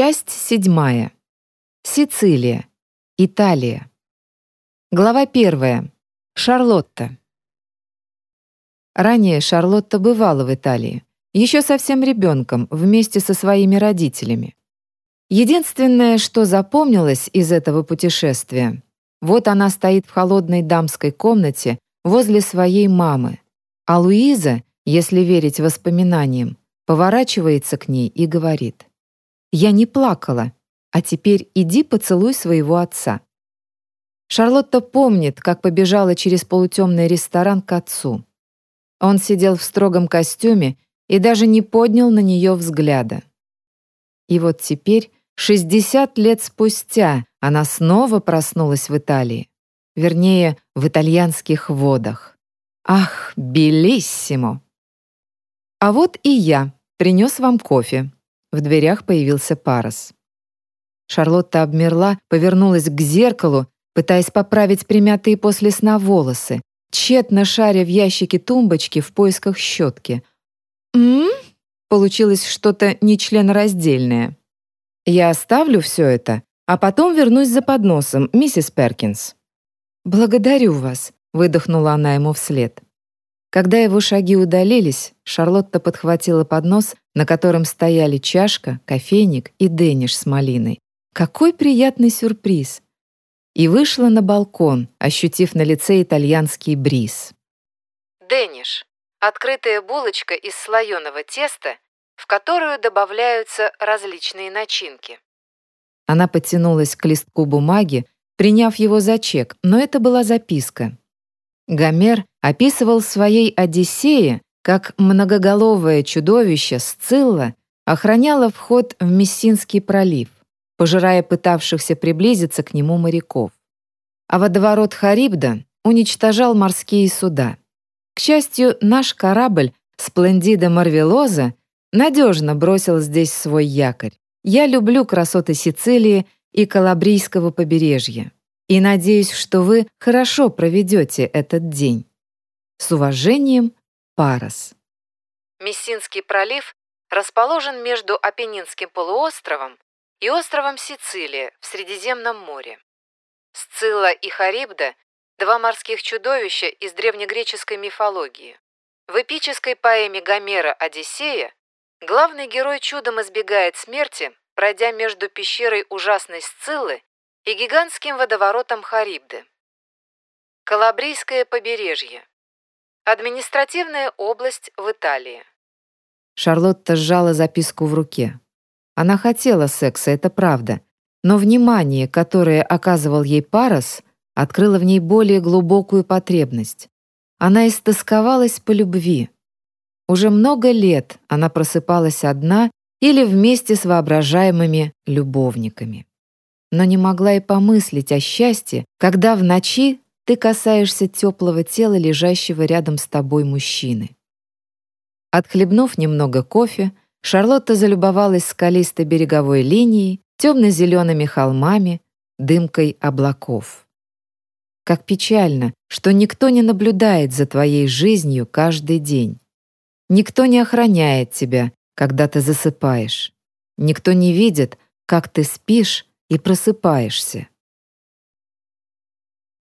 Часть седьмая. Сицилия. Италия. Глава первая. Шарлотта. Ранее Шарлотта бывала в Италии, еще совсем ребенком, вместе со своими родителями. Единственное, что запомнилось из этого путешествия, вот она стоит в холодной дамской комнате возле своей мамы, а Луиза, если верить воспоминаниям, поворачивается к ней и говорит «Я не плакала, а теперь иди поцелуй своего отца». Шарлотта помнит, как побежала через полутемный ресторан к отцу. Он сидел в строгом костюме и даже не поднял на нее взгляда. И вот теперь, 60 лет спустя, она снова проснулась в Италии. Вернее, в итальянских водах. Ах, белиссимо! А вот и я принес вам кофе. В дверях появился Парос. Шарлотта обмерла, повернулась к зеркалу, пытаясь поправить примятые после сна волосы, тщетно шаря в ящике тумбочки в поисках щетки. «М?», Получилось что-то нечленораздельное. «Я оставлю все это, а потом вернусь за подносом, миссис Перкинс». «Благодарю вас», — выдохнула она ему вслед. Когда его шаги удалились, Шарлотта подхватила поднос, на котором стояли чашка, кофейник и дениш с малиной. Какой приятный сюрприз! И вышла на балкон, ощутив на лице итальянский бриз. Дениш — открытая булочка из слоеного теста, в которую добавляются различные начинки. Она потянулась к листку бумаги, приняв его за чек, но это была записка. Гомер описывал своей «Одиссее», как многоголовое чудовище Сцилла охраняло вход в Мессинский пролив, пожирая пытавшихся приблизиться к нему моряков. А водоворот Харибда уничтожал морские суда. К счастью, наш корабль «Сплендида Марвелоза» надежно бросил здесь свой якорь. Я люблю красоты Сицилии и Калабрийского побережья и надеюсь, что вы хорошо проведете этот день. С уважением, Парас. Мессинский пролив расположен между Апеннинским полуостровом и островом Сицилия в Средиземном море. Сцилла и Харибда – два морских чудовища из древнегреческой мифологии. В эпической поэме Гомера «Одиссея» главный герой чудом избегает смерти, пройдя между пещерой ужасной Сциллы и гигантским водоворотом Харибды. Калабрийское побережье. Административная область в Италии. Шарлотта сжала записку в руке. Она хотела секса, это правда, но внимание, которое оказывал ей Парас, открыло в ней более глубокую потребность. Она истосковалась по любви. Уже много лет она просыпалась одна или вместе с воображаемыми любовниками но не могла и помыслить о счастье, когда в ночи ты касаешься теплого тела лежащего рядом с тобой мужчины. Отхлебнув немного кофе, Шарлотта залюбовалась скалистой береговой линией, темно-зелеными холмами, дымкой облаков. Как печально, что никто не наблюдает за твоей жизнью каждый день. Никто не охраняет тебя, когда ты засыпаешь. Никто не видит, как ты спишь и просыпаешься.